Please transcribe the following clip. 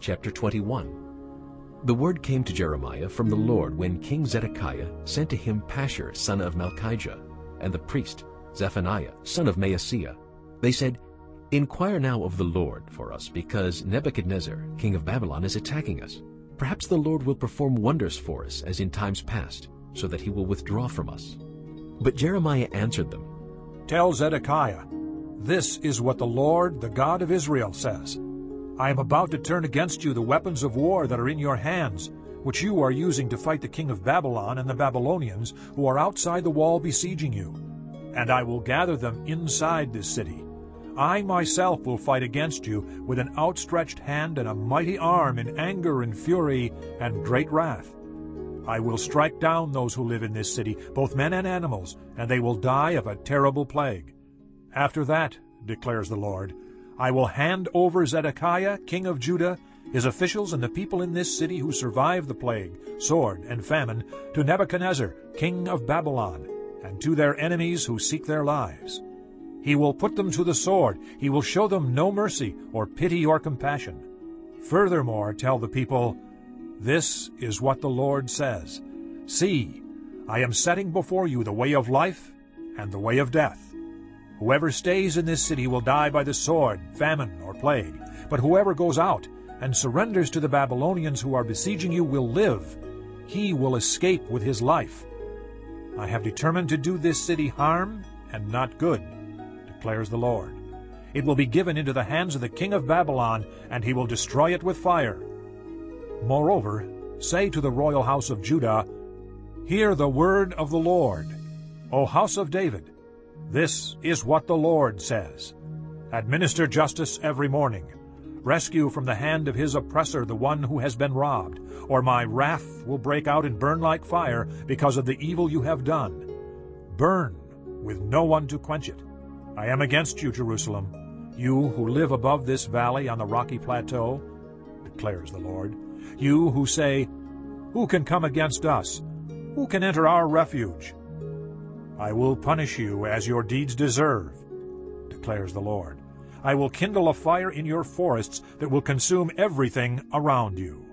Chapter 21 The word came to Jeremiah from the Lord when King Zedekiah sent to him Pashur son of Malchijah, and the priest Zephaniah son of Maaseiah. They said, Inquire now of the Lord for us, because Nebuchadnezzar, king of Babylon, is attacking us. Perhaps the Lord will perform wonders for us as in times past, so that he will withdraw from us. But Jeremiah answered them, Tell Zedekiah, This is what the Lord, the God of Israel, says. I am about to turn against you the weapons of war that are in your hands, which you are using to fight the king of Babylon and the Babylonians who are outside the wall besieging you. And I will gather them inside this city. I myself will fight against you with an outstretched hand and a mighty arm in anger and fury and great wrath. I will strike down those who live in this city, both men and animals, and they will die of a terrible plague. After that, declares the Lord, I will hand over Zedekiah, king of Judah, his officials and the people in this city who survived the plague, sword, and famine, to Nebuchadnezzar, king of Babylon, and to their enemies who seek their lives. He will put them to the sword. He will show them no mercy or pity or compassion. Furthermore, tell the people, this is what the Lord says. See, I am setting before you the way of life and the way of death. Whoever stays in this city will die by the sword, famine, or plague. But whoever goes out and surrenders to the Babylonians who are besieging you will live. He will escape with his life. I have determined to do this city harm and not good, declares the Lord. It will be given into the hands of the king of Babylon, and he will destroy it with fire. Moreover, say to the royal house of Judah, Hear the word of the Lord, O house of David. This is what the Lord says. Administer justice every morning. Rescue from the hand of his oppressor the one who has been robbed, or my wrath will break out and burn like fire because of the evil you have done. Burn, with no one to quench it. I am against you, Jerusalem, you who live above this valley on the rocky plateau, declares the Lord. You who say, Who can come against us? Who can enter our refuge? I will punish you as your deeds deserve, declares the Lord. I will kindle a fire in your forests that will consume everything around you.